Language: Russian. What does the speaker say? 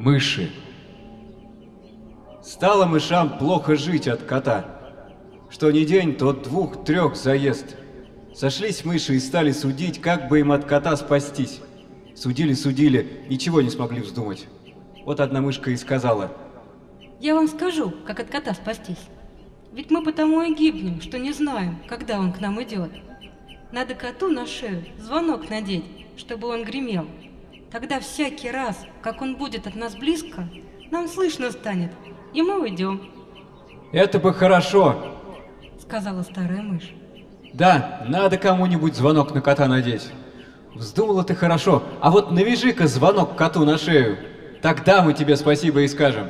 Мыши. Стало мышам плохо жить от кота. Что ни день, то двух-трех заезд. Сошлись мыши и стали судить, как бы им от кота спастись. Судили-судили, ничего не смогли вздумать. Вот одна мышка и сказала. Я вам скажу, как от кота спастись. Ведь мы потому и гибнем, что не знаем, когда он к нам идет. Надо коту на шею звонок надеть, чтобы он гремел. Тогда всякий раз, как он будет от нас близко, нам слышно станет, и мы уйдем, Это бы хорошо. сказала старая мышь. Да, надо кому-нибудь звонок на кота надеть. Вздумала ты хорошо, а вот навяжи-ка звонок коту на шею. Тогда мы тебе спасибо и скажем.